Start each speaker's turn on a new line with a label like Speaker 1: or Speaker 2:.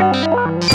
Speaker 1: Música